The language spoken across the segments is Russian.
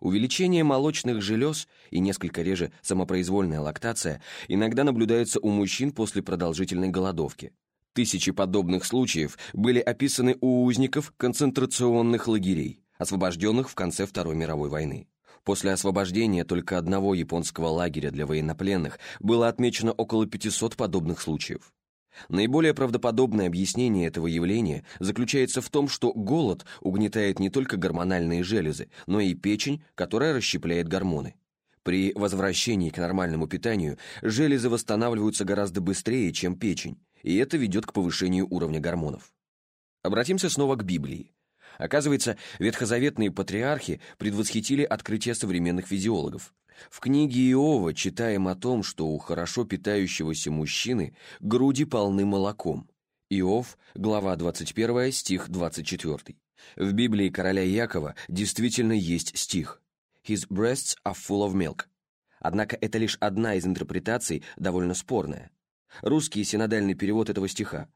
Увеличение молочных желез и несколько реже самопроизвольная лактация иногда наблюдается у мужчин после продолжительной голодовки. Тысячи подобных случаев были описаны у узников концентрационных лагерей, освобожденных в конце Второй мировой войны. После освобождения только одного японского лагеря для военнопленных было отмечено около 500 подобных случаев. Наиболее правдоподобное объяснение этого явления заключается в том, что голод угнетает не только гормональные железы, но и печень, которая расщепляет гормоны. При возвращении к нормальному питанию железы восстанавливаются гораздо быстрее, чем печень, и это ведет к повышению уровня гормонов. Обратимся снова к Библии. Оказывается, ветхозаветные патриархи предвосхитили открытие современных физиологов. В книге Иова читаем о том, что у хорошо питающегося мужчины груди полны молоком. Иов, глава 21, стих 24. В Библии короля Якова действительно есть стих «His breasts are full of milk». Однако это лишь одна из интерпретаций, довольно спорная. Русский синодальный перевод этого стиха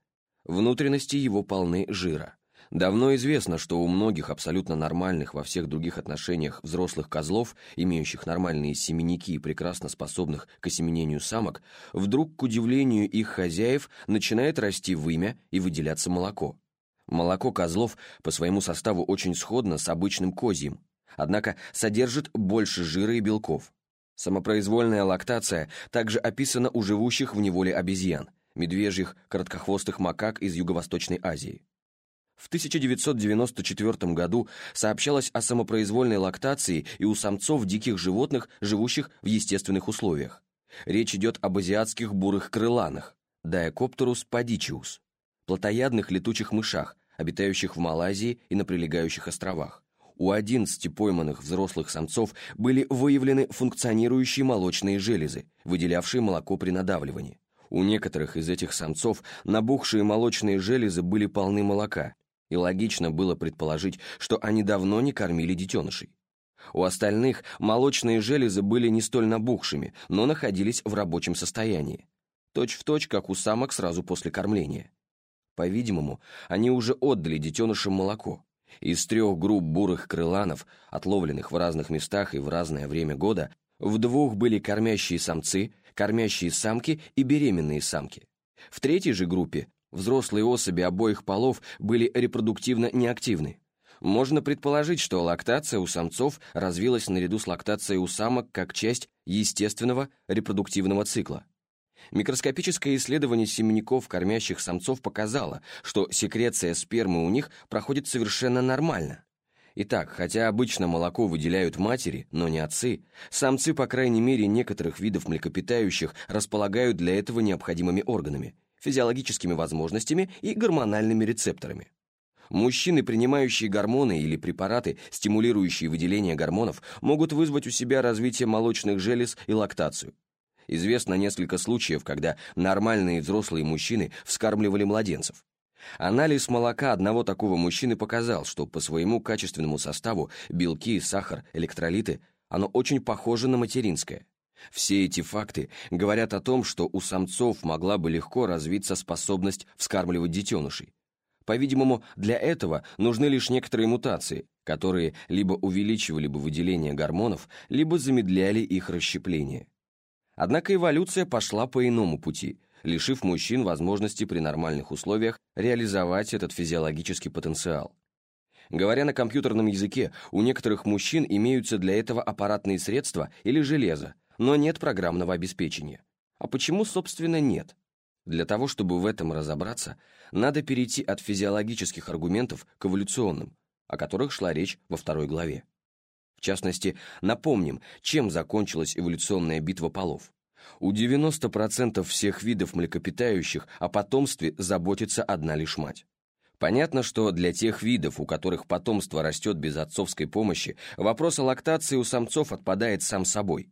«Внутренности его полны жира». Давно известно, что у многих абсолютно нормальных во всех других отношениях взрослых козлов, имеющих нормальные семенники и прекрасно способных к осеменению самок, вдруг, к удивлению их хозяев, начинает расти вымя и выделяться молоко. Молоко козлов по своему составу очень сходно с обычным козьим, однако содержит больше жира и белков. Самопроизвольная лактация также описана у живущих в неволе обезьян, медвежьих, короткохвостых макак из Юго-Восточной Азии. В 1994 году сообщалось о самопроизвольной лактации и у самцов диких животных, живущих в естественных условиях. Речь идет об азиатских бурых крыланах, Diacopterus padicius, плотоядных летучих мышах, обитающих в Малайзии и на прилегающих островах. У 11 пойманных взрослых самцов были выявлены функционирующие молочные железы, выделявшие молоко при надавливании. У некоторых из этих самцов набухшие молочные железы были полны молока, и логично было предположить, что они давно не кормили детенышей. У остальных молочные железы были не столь набухшими, но находились в рабочем состоянии. Точь в точь, как у самок сразу после кормления. По-видимому, они уже отдали детенышам молоко. Из трех групп бурых крыланов, отловленных в разных местах и в разное время года, в двух были кормящие самцы, кормящие самки и беременные самки. В третьей же группе Взрослые особи обоих полов были репродуктивно неактивны. Можно предположить, что лактация у самцов развилась наряду с лактацией у самок как часть естественного репродуктивного цикла. Микроскопическое исследование семенников кормящих самцов показало, что секреция спермы у них проходит совершенно нормально. Итак, хотя обычно молоко выделяют матери, но не отцы, самцы, по крайней мере, некоторых видов млекопитающих располагают для этого необходимыми органами – физиологическими возможностями и гормональными рецепторами. Мужчины, принимающие гормоны или препараты, стимулирующие выделение гормонов, могут вызвать у себя развитие молочных желез и лактацию. Известно несколько случаев, когда нормальные взрослые мужчины вскармливали младенцев. Анализ молока одного такого мужчины показал, что по своему качественному составу белки, сахар, электролиты, оно очень похоже на материнское. Все эти факты говорят о том, что у самцов могла бы легко развиться способность вскармливать детенышей. По-видимому, для этого нужны лишь некоторые мутации, которые либо увеличивали бы выделение гормонов, либо замедляли их расщепление. Однако эволюция пошла по иному пути, лишив мужчин возможности при нормальных условиях реализовать этот физиологический потенциал. Говоря на компьютерном языке, у некоторых мужчин имеются для этого аппаратные средства или железо, но нет программного обеспечения. А почему, собственно, нет? Для того, чтобы в этом разобраться, надо перейти от физиологических аргументов к эволюционным, о которых шла речь во второй главе. В частности, напомним, чем закончилась эволюционная битва полов. У 90% всех видов млекопитающих о потомстве заботится одна лишь мать. Понятно, что для тех видов, у которых потомство растет без отцовской помощи, вопрос о лактации у самцов отпадает сам собой.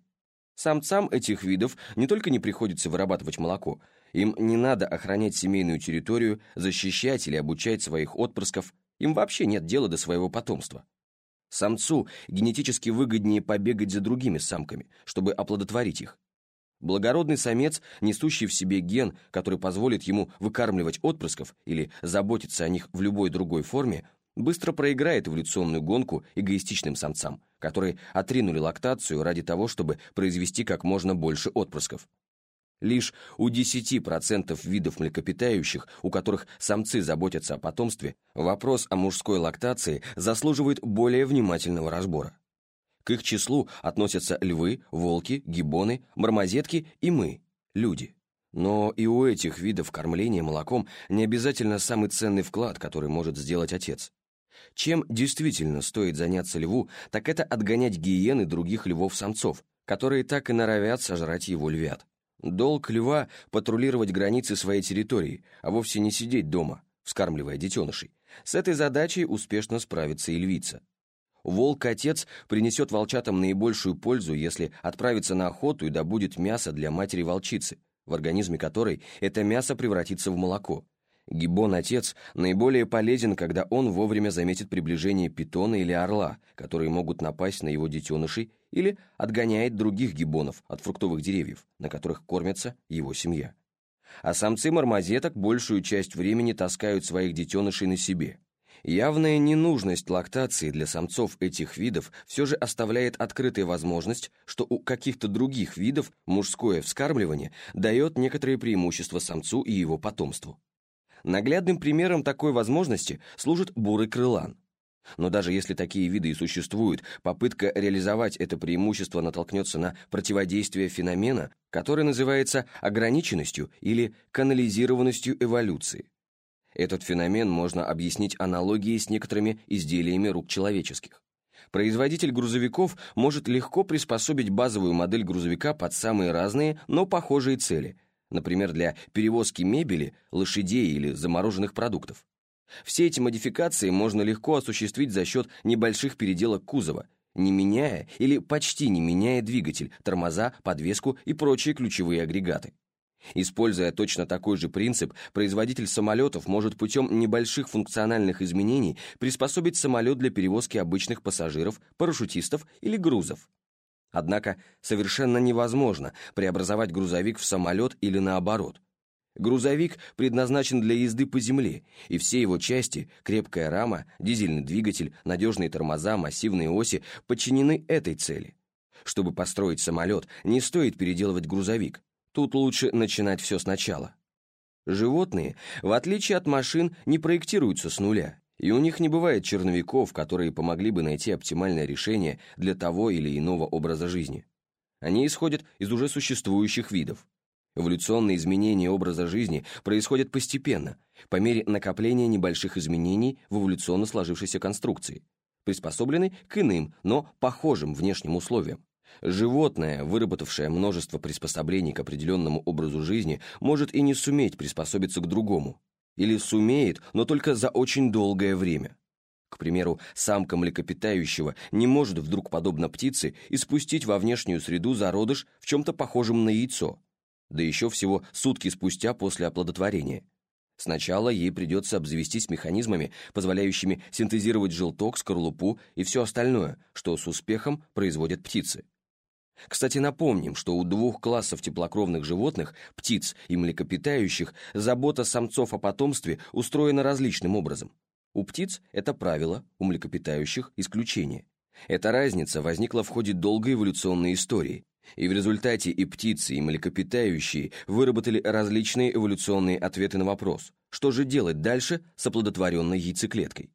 Самцам этих видов не только не приходится вырабатывать молоко, им не надо охранять семейную территорию, защищать или обучать своих отпрысков, им вообще нет дела до своего потомства. Самцу генетически выгоднее побегать за другими самками, чтобы оплодотворить их. Благородный самец, несущий в себе ген, который позволит ему выкармливать отпрысков или заботиться о них в любой другой форме, быстро проиграет эволюционную гонку эгоистичным самцам, которые отринули лактацию ради того, чтобы произвести как можно больше отпрысков. Лишь у 10% видов млекопитающих, у которых самцы заботятся о потомстве, вопрос о мужской лактации заслуживает более внимательного разбора. К их числу относятся львы, волки, гибоны, мармозетки и мы, люди. Но и у этих видов кормления молоком не обязательно самый ценный вклад, который может сделать отец. Чем действительно стоит заняться льву, так это отгонять гиены других львов-самцов, которые так и норовят сожрать его львят. Долг льва — патрулировать границы своей территории, а вовсе не сидеть дома, вскармливая детенышей. С этой задачей успешно справится и львица. Волк-отец принесет волчатам наибольшую пользу, если отправится на охоту и добудет мясо для матери-волчицы, в организме которой это мясо превратится в молоко. Гиббон-отец наиболее полезен, когда он вовремя заметит приближение питона или орла, которые могут напасть на его детенышей, или отгоняет других гиббонов от фруктовых деревьев, на которых кормится его семья. А самцы мармозеток большую часть времени таскают своих детенышей на себе. Явная ненужность лактации для самцов этих видов все же оставляет открытой возможность, что у каких-то других видов мужское вскармливание дает некоторые преимущества самцу и его потомству. Наглядным примером такой возможности служит бурый крылан. Но даже если такие виды и существуют, попытка реализовать это преимущество натолкнется на противодействие феномена, который называется ограниченностью или канализированностью эволюции. Этот феномен можно объяснить аналогией с некоторыми изделиями рук человеческих. Производитель грузовиков может легко приспособить базовую модель грузовика под самые разные, но похожие цели – например, для перевозки мебели, лошадей или замороженных продуктов. Все эти модификации можно легко осуществить за счет небольших переделок кузова, не меняя или почти не меняя двигатель, тормоза, подвеску и прочие ключевые агрегаты. Используя точно такой же принцип, производитель самолетов может путем небольших функциональных изменений приспособить самолет для перевозки обычных пассажиров, парашютистов или грузов. Однако совершенно невозможно преобразовать грузовик в самолет или наоборот. Грузовик предназначен для езды по земле, и все его части – крепкая рама, дизельный двигатель, надежные тормоза, массивные оси – подчинены этой цели. Чтобы построить самолет, не стоит переделывать грузовик. Тут лучше начинать все сначала. Животные, в отличие от машин, не проектируются с нуля и у них не бывает черновиков, которые помогли бы найти оптимальное решение для того или иного образа жизни. Они исходят из уже существующих видов. Эволюционные изменения образа жизни происходят постепенно, по мере накопления небольших изменений в эволюционно сложившейся конструкции, приспособленной к иным, но похожим внешним условиям. Животное, выработавшее множество приспособлений к определенному образу жизни, может и не суметь приспособиться к другому, или сумеет, но только за очень долгое время. К примеру, самка млекопитающего не может вдруг, подобно птице, испустить во внешнюю среду зародыш в чем-то похожем на яйцо, да еще всего сутки спустя после оплодотворения. Сначала ей придется обзавестись механизмами, позволяющими синтезировать желток, скорлупу и все остальное, что с успехом производят птицы. Кстати, напомним, что у двух классов теплокровных животных, птиц и млекопитающих, забота самцов о потомстве устроена различным образом. У птиц это правило, у млекопитающих – исключение. Эта разница возникла в ходе долгой эволюционной истории, и в результате и птицы, и млекопитающие выработали различные эволюционные ответы на вопрос, что же делать дальше с оплодотворенной яйцеклеткой.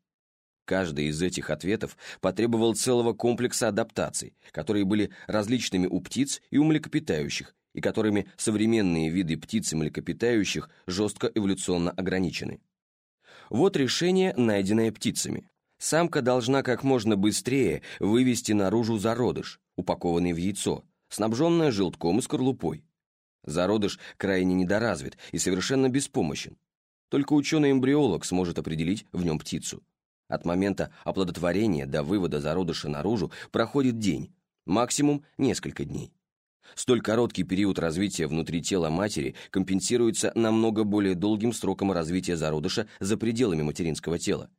Каждый из этих ответов потребовал целого комплекса адаптаций, которые были различными у птиц и у млекопитающих, и которыми современные виды птиц и млекопитающих жестко эволюционно ограничены. Вот решение, найденное птицами. Самка должна как можно быстрее вывести наружу зародыш, упакованный в яйцо, снабженное желтком и скорлупой. Зародыш крайне недоразвит и совершенно беспомощен. Только ученый-эмбриолог сможет определить в нем птицу. От момента оплодотворения до вывода зародыша наружу проходит день, максимум несколько дней. Столь короткий период развития внутри тела матери компенсируется намного более долгим сроком развития зародыша за пределами материнского тела.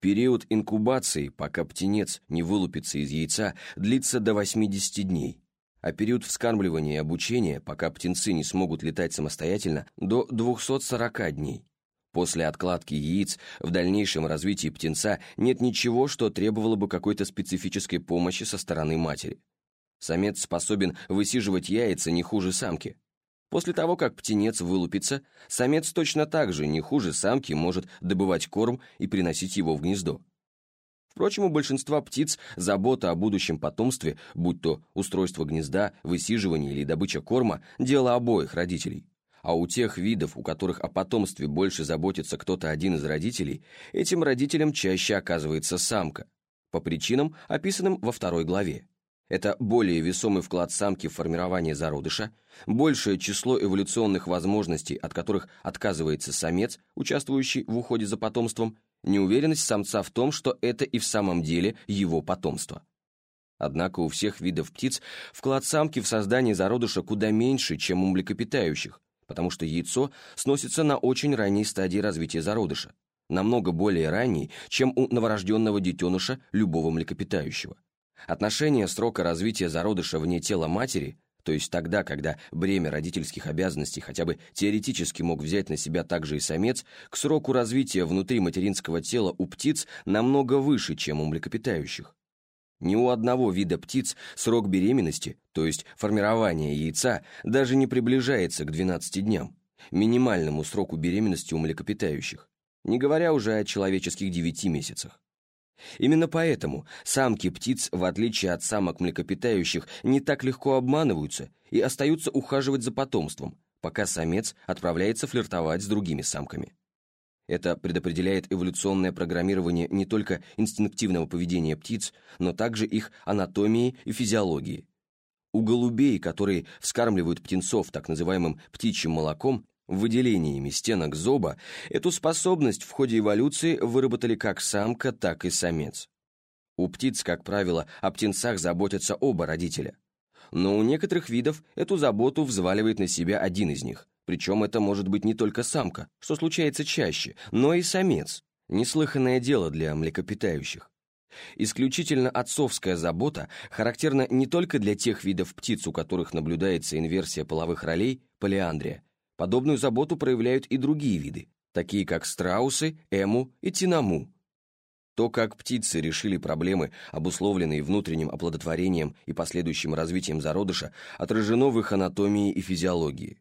Период инкубации, пока птенец не вылупится из яйца, длится до 80 дней, а период вскармливания и обучения, пока птенцы не смогут летать самостоятельно, до 240 дней. После откладки яиц в дальнейшем развитии птенца нет ничего, что требовало бы какой-то специфической помощи со стороны матери. Самец способен высиживать яйца не хуже самки. После того, как птенец вылупится, самец точно так же, не хуже самки, может добывать корм и приносить его в гнездо. Впрочем, у большинства птиц забота о будущем потомстве, будь то устройство гнезда, высиживание или добыча корма, дело обоих родителей. А у тех видов, у которых о потомстве больше заботится кто-то один из родителей, этим родителям чаще оказывается самка, по причинам, описанным во второй главе. Это более весомый вклад самки в формирование зародыша, большее число эволюционных возможностей, от которых отказывается самец, участвующий в уходе за потомством, неуверенность самца в том, что это и в самом деле его потомство. Однако у всех видов птиц вклад самки в создание зародыша куда меньше, чем у млекопитающих, потому что яйцо сносится на очень ранней стадии развития зародыша, намного более ранней, чем у новорожденного детеныша любого млекопитающего. Отношение срока развития зародыша вне тела матери, то есть тогда, когда бремя родительских обязанностей хотя бы теоретически мог взять на себя также и самец, к сроку развития внутри материнского тела у птиц намного выше, чем у млекопитающих. Ни у одного вида птиц срок беременности, то есть формирование яйца, даже не приближается к 12 дням, минимальному сроку беременности у млекопитающих, не говоря уже о человеческих 9 месяцах. Именно поэтому самки птиц, в отличие от самок млекопитающих, не так легко обманываются и остаются ухаживать за потомством, пока самец отправляется флиртовать с другими самками. Это предопределяет эволюционное программирование не только инстинктивного поведения птиц, но также их анатомии и физиологии. У голубей, которые вскармливают птенцов так называемым птичьим молоком, выделениями стенок зоба, эту способность в ходе эволюции выработали как самка, так и самец. У птиц, как правило, о птенцах заботятся оба родителя. Но у некоторых видов эту заботу взваливает на себя один из них, причем это может быть не только самка, что случается чаще, но и самец. Неслыханное дело для млекопитающих. Исключительно отцовская забота характерна не только для тех видов птиц, у которых наблюдается инверсия половых ролей, полиандрия. Подобную заботу проявляют и другие виды, такие как страусы, эму и тинаму. То, как птицы решили проблемы, обусловленные внутренним оплодотворением и последующим развитием зародыша, отражено в их анатомии и физиологии.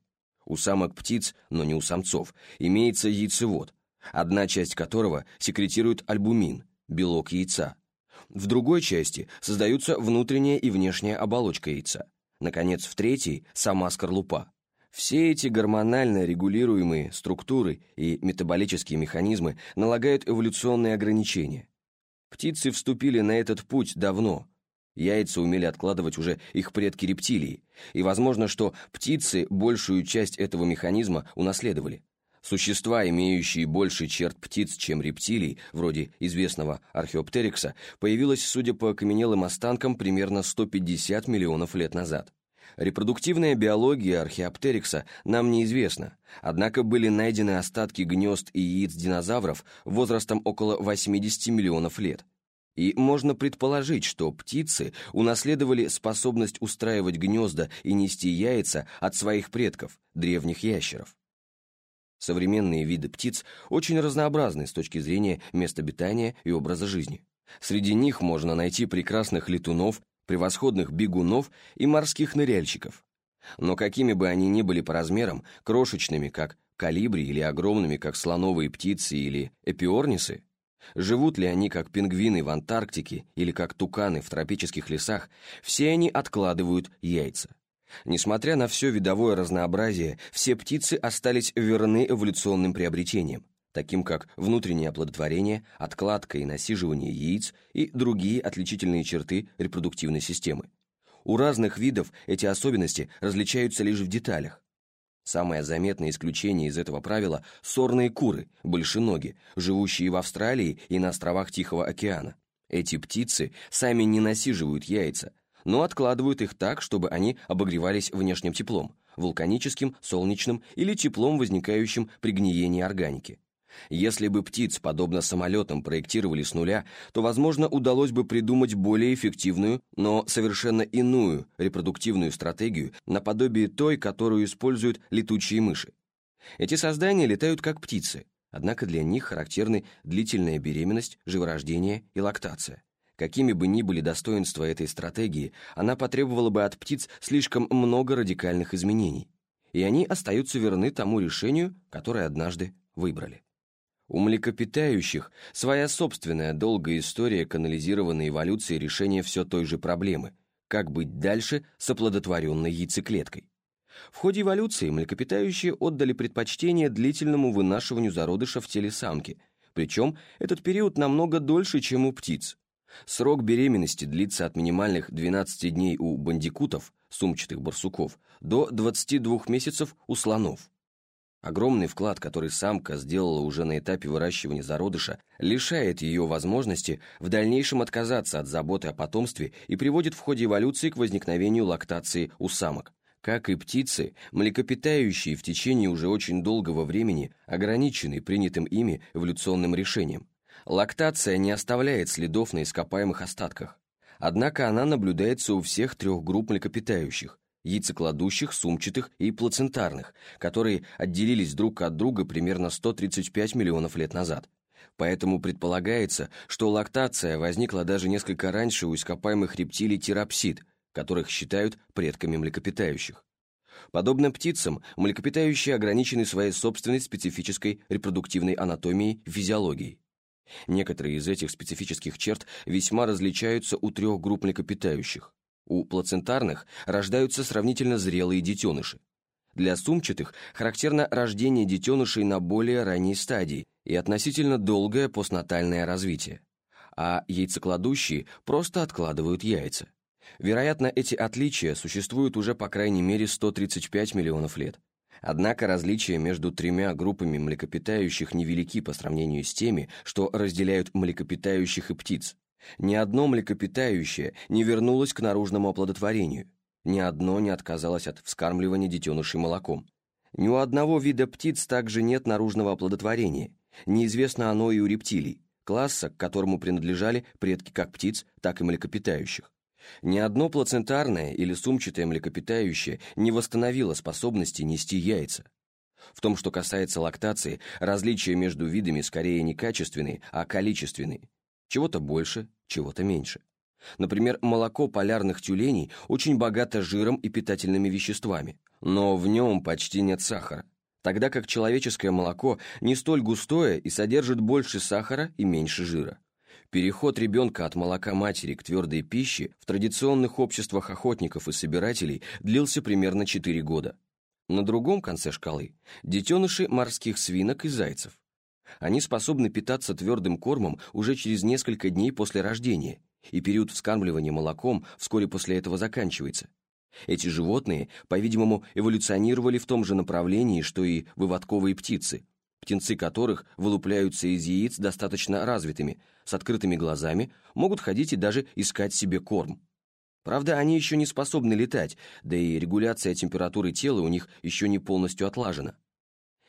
У самок птиц, но не у самцов, имеется яйцевод, одна часть которого секретирует альбумин, белок яйца. В другой части создаются внутренняя и внешняя оболочка яйца. Наконец, в третьей – сама скорлупа. Все эти гормонально регулируемые структуры и метаболические механизмы налагают эволюционные ограничения. Птицы вступили на этот путь давно, Яйца умели откладывать уже их предки рептилии, и возможно, что птицы большую часть этого механизма унаследовали. Существа, имеющие больше черт птиц, чем рептилий, вроде известного археоптерикса, появилось, судя по окаменелым останкам, примерно 150 миллионов лет назад. Репродуктивная биология археоптерикса нам неизвестна, однако были найдены остатки гнезд и яиц динозавров возрастом около 80 миллионов лет, и можно предположить, что птицы унаследовали способность устраивать гнезда и нести яйца от своих предков, древних ящеров. Современные виды птиц очень разнообразны с точки зрения места обитания и образа жизни. Среди них можно найти прекрасных летунов, превосходных бегунов и морских ныряльщиков. Но какими бы они ни были по размерам, крошечными, как калибри, или огромными, как слоновые птицы или эпиорнисы, Живут ли они как пингвины в Антарктике или как туканы в тропических лесах, все они откладывают яйца. Несмотря на все видовое разнообразие, все птицы остались верны эволюционным приобретениям, таким как внутреннее оплодотворение, откладка и насиживание яиц и другие отличительные черты репродуктивной системы. У разных видов эти особенности различаются лишь в деталях. Самое заметное исключение из этого правила – сорные куры, большеноги, живущие в Австралии и на островах Тихого океана. Эти птицы сами не насиживают яйца, но откладывают их так, чтобы они обогревались внешним теплом, вулканическим, солнечным или теплом, возникающим при гниении органики. Если бы птиц, подобно самолетам, проектировали с нуля, то, возможно, удалось бы придумать более эффективную, но совершенно иную репродуктивную стратегию наподобие той, которую используют летучие мыши. Эти создания летают как птицы, Однако для них характерны длительная беременность, живорождение и лактация. Какими бы ни были достоинства этой стратегии, она потребовала бы от птиц слишком много радикальных изменений, и они остаются верны тому решению, которое однажды выбрали. У млекопитающих своя собственная долгая история канализированной эволюции решения все той же проблемы – как быть дальше с оплодотворенной яйцеклеткой. В ходе эволюции млекопитающие отдали предпочтение длительному вынашиванию зародыша в теле самки, причем этот период намного дольше, чем у птиц. Срок беременности длится от минимальных 12 дней у бандикутов, сумчатых барсуков, до 22 месяцев у слонов. Огромный вклад, который самка сделала уже на этапе выращивания зародыша, лишает ее возможности в дальнейшем отказаться от заботы о потомстве и приводит в ходе эволюции к возникновению лактации у самок. Как и птицы, млекопитающие в течение уже очень долгого времени ограничены принятым ими эволюционным решением. Лактация не оставляет следов на ископаемых остатках. Однако она наблюдается у всех трех групп млекопитающих, яйцекладущих, сумчатых и плацентарных, которые отделились друг от друга примерно 135 миллионов лет назад. Поэтому предполагается, что лактация возникла даже несколько раньше у ископаемых рептилий терапсид, которых считают предками млекопитающих. Подобно птицам, млекопитающие ограничены своей собственной специфической репродуктивной анатомией и физиологией. Некоторые из этих специфических черт весьма различаются у трех групп млекопитающих. У плацентарных рождаются сравнительно зрелые детеныши. Для сумчатых характерно рождение детенышей на более ранней стадии и относительно долгое постнатальное развитие. А яйцекладущие просто откладывают яйца. Вероятно, эти отличия существуют уже по крайней мере 135 миллионов лет. Однако различия между тремя группами млекопитающих невелики по сравнению с теми, что разделяют млекопитающих и птиц. Ни одно млекопитающее не вернулось к наружному оплодотворению, ни одно не отказалось от вскармливания детенышей молоком. Ни у одного вида птиц также нет наружного оплодотворения, неизвестно оно и у рептилий, класса, к которому принадлежали предки как птиц, так и млекопитающих. Ни одно плацентарное или сумчатое млекопитающее не восстановило способности нести яйца. В том, что касается лактации, различия между видами скорее не качественные, а количественные. Чего-то больше, чего-то меньше. Например, молоко полярных тюленей очень богато жиром и питательными веществами, но в нем почти нет сахара, тогда как человеческое молоко не столь густое и содержит больше сахара и меньше жира. Переход ребенка от молока матери к твердой пище в традиционных обществах охотников и собирателей длился примерно 4 года. На другом конце шкалы – детеныши морских свинок и зайцев. Они способны питаться твердым кормом уже через несколько дней после рождения, и период вскармливания молоком вскоре после этого заканчивается. Эти животные, по-видимому, эволюционировали в том же направлении, что и выводковые птицы, птенцы которых вылупляются из яиц достаточно развитыми, с открытыми глазами, могут ходить и даже искать себе корм. Правда, они еще не способны летать, да и регуляция температуры тела у них еще не полностью отлажена.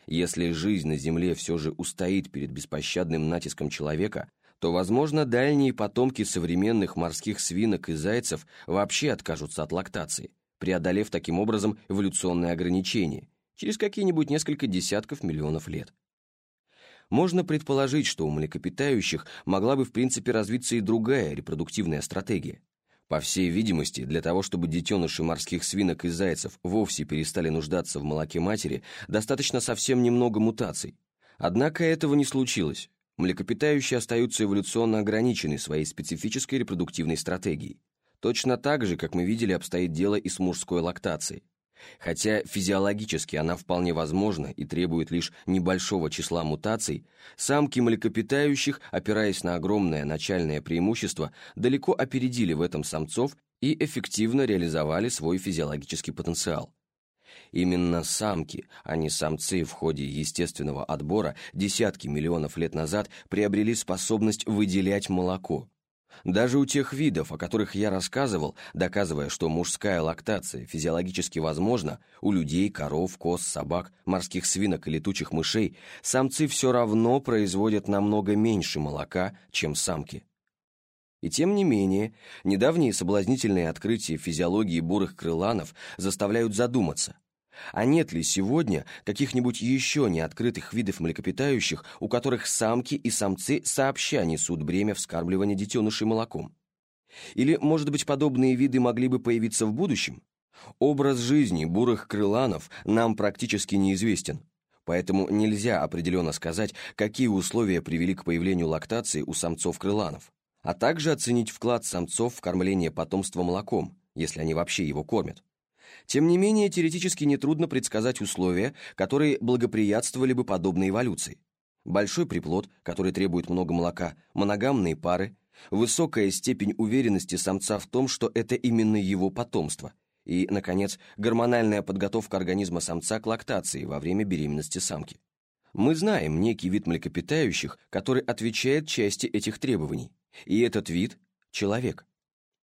Если жизнь на Земле все же устоит перед беспощадным натиском человека, то, возможно, дальние потомки современных морских свинок и зайцев вообще откажутся от лактации, преодолев таким образом эволюционные ограничения через какие-нибудь несколько десятков миллионов лет. Можно предположить, что у млекопитающих могла бы в принципе развиться и другая репродуктивная стратегия. По всей видимости, для того, чтобы детеныши морских свинок и зайцев вовсе перестали нуждаться в молоке матери, достаточно совсем немного мутаций. Однако этого не случилось. Млекопитающие остаются эволюционно ограничены своей специфической репродуктивной стратегией. Точно так же, как мы видели, обстоит дело и с мужской лактацией. Хотя физиологически она вполне возможна и требует лишь небольшого числа мутаций, самки млекопитающих, опираясь на огромное начальное преимущество, далеко опередили в этом самцов и эффективно реализовали свой физиологический потенциал. Именно самки, а не самцы в ходе естественного отбора десятки миллионов лет назад приобрели способность выделять молоко, даже у тех видов, о которых я рассказывал, доказывая, что мужская лактация физиологически возможна, у людей, коров, коз, собак, морских свинок и летучих мышей, самцы все равно производят намного меньше молока, чем самки. И тем не менее, недавние соблазнительные открытия физиологии бурых крыланов заставляют задуматься, А нет ли сегодня каких-нибудь еще неоткрытых видов млекопитающих, у которых самки и самцы сообща несут бремя вскармливания детенышей молоком? Или, может быть, подобные виды могли бы появиться в будущем? Образ жизни бурых крыланов нам практически неизвестен, поэтому нельзя определенно сказать, какие условия привели к появлению лактации у самцов крыланов, а также оценить вклад самцов в кормление потомства молоком, если они вообще его кормят. Тем не менее, теоретически нетрудно предсказать условия, которые благоприятствовали бы подобной эволюции. Большой приплод, который требует много молока, моногамные пары, высокая степень уверенности самца в том, что это именно его потомство, и, наконец, гормональная подготовка организма самца к лактации во время беременности самки. Мы знаем некий вид млекопитающих, который отвечает части этих требований, и этот вид – человек.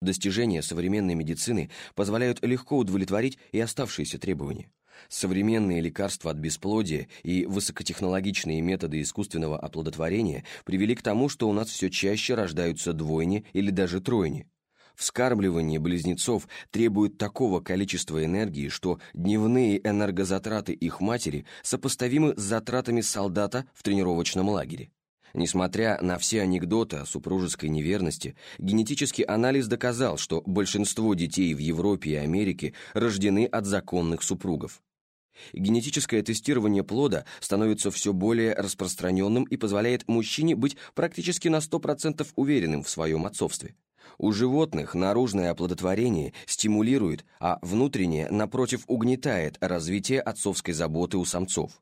Достижения современной медицины позволяют легко удовлетворить и оставшиеся требования. Современные лекарства от бесплодия и высокотехнологичные методы искусственного оплодотворения привели к тому, что у нас все чаще рождаются двойни или даже тройни. Вскармливание близнецов требует такого количества энергии, что дневные энергозатраты их матери сопоставимы с затратами солдата в тренировочном лагере. Несмотря на все анекдоты о супружеской неверности, генетический анализ доказал, что большинство детей в Европе и Америке рождены от законных супругов. Генетическое тестирование плода становится все более распространенным и позволяет мужчине быть практически на 100% уверенным в своем отцовстве. У животных наружное оплодотворение стимулирует, а внутреннее, напротив, угнетает развитие отцовской заботы у самцов.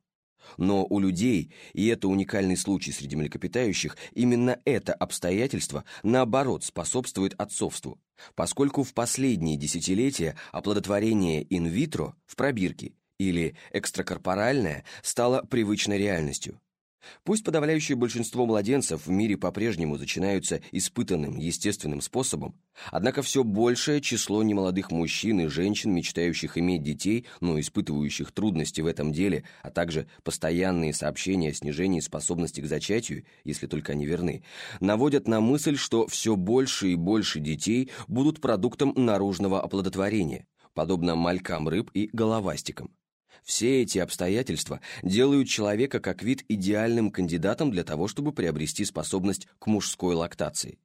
Но у людей, и это уникальный случай среди млекопитающих, именно это обстоятельство, наоборот, способствует отцовству, поскольку в последние десятилетия оплодотворение инвитро в пробирке или экстракорпоральное стало привычной реальностью. Пусть подавляющее большинство младенцев в мире по-прежнему начинаются испытанным естественным способом, однако все большее число немолодых мужчин и женщин, мечтающих иметь детей, но испытывающих трудности в этом деле, а также постоянные сообщения о снижении способности к зачатию, если только они верны, наводят на мысль, что все больше и больше детей будут продуктом наружного оплодотворения, подобно малькам рыб и головастикам. Все эти обстоятельства делают человека как вид идеальным кандидатом для того, чтобы приобрести способность к мужской лактации.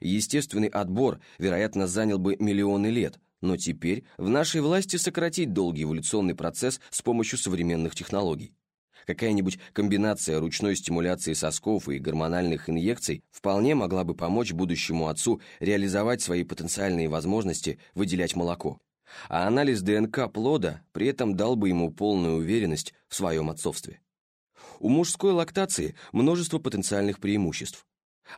Естественный отбор, вероятно, занял бы миллионы лет, но теперь в нашей власти сократить долгий эволюционный процесс с помощью современных технологий. Какая-нибудь комбинация ручной стимуляции сосков и гормональных инъекций вполне могла бы помочь будущему отцу реализовать свои потенциальные возможности выделять молоко а анализ ДНК плода при этом дал бы ему полную уверенность в своем отцовстве. У мужской лактации множество потенциальных преимуществ.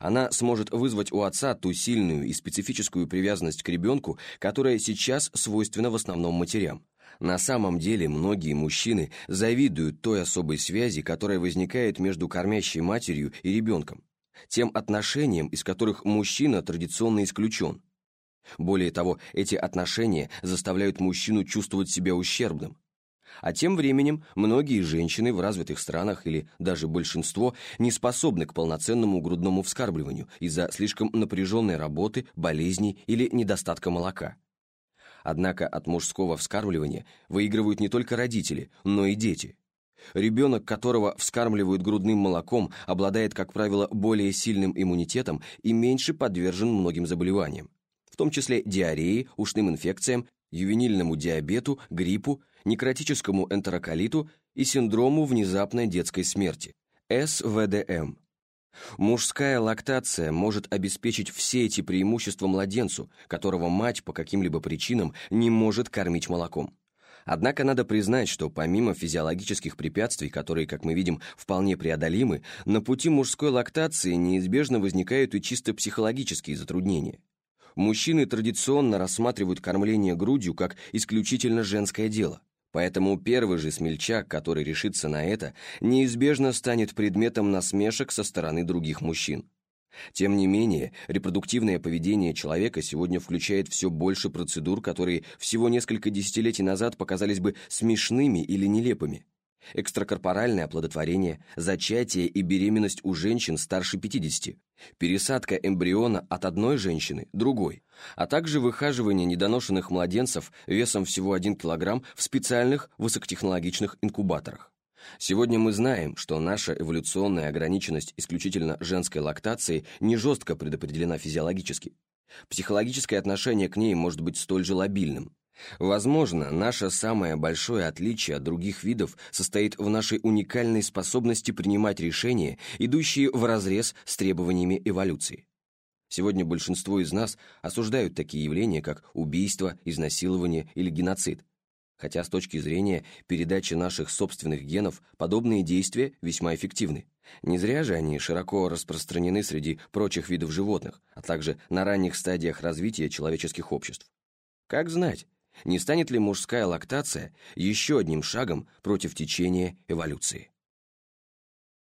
Она сможет вызвать у отца ту сильную и специфическую привязанность к ребенку, которая сейчас свойственна в основном матерям. На самом деле многие мужчины завидуют той особой связи, которая возникает между кормящей матерью и ребенком, тем отношениям, из которых мужчина традиционно исключен. Более того, эти отношения заставляют мужчину чувствовать себя ущербным. А тем временем многие женщины в развитых странах или даже большинство не способны к полноценному грудному вскармливанию из-за слишком напряженной работы, болезней или недостатка молока. Однако от мужского вскармливания выигрывают не только родители, но и дети. Ребенок, которого вскармливают грудным молоком, обладает, как правило, более сильным иммунитетом и меньше подвержен многим заболеваниям в том числе диареи, ушным инфекциям, ювенильному диабету, гриппу, некротическому энтероколиту и синдрому внезапной детской смерти, СВДМ. Мужская лактация может обеспечить все эти преимущества младенцу, которого мать по каким-либо причинам не может кормить молоком. Однако надо признать, что помимо физиологических препятствий, которые, как мы видим, вполне преодолимы, на пути мужской лактации неизбежно возникают и чисто психологические затруднения мужчины традиционно рассматривают кормление грудью как исключительно женское дело. Поэтому первый же смельчак, который решится на это, неизбежно станет предметом насмешек со стороны других мужчин. Тем не менее, репродуктивное поведение человека сегодня включает все больше процедур, которые всего несколько десятилетий назад показались бы смешными или нелепыми. Экстракорпоральное оплодотворение, зачатие и беременность у женщин старше 50, пересадка эмбриона от одной женщины другой, а также выхаживание недоношенных младенцев весом всего 1 кг в специальных высокотехнологичных инкубаторах. Сегодня мы знаем, что наша эволюционная ограниченность исключительно женской лактацией не жестко предопределена физиологически. Психологическое отношение к ней может быть столь же лобильным. Возможно, наше самое большое отличие от других видов состоит в нашей уникальной способности принимать решения, идущие вразрез с требованиями эволюции. Сегодня большинство из нас осуждают такие явления, как убийство, изнасилование или геноцид. Хотя с точки зрения передачи наших собственных генов подобные действия весьма эффективны. Не зря же они широко распространены среди прочих видов животных, а также на ранних стадиях развития человеческих обществ. Как знать, не станет ли мужская лактация еще одним шагом против течения эволюции?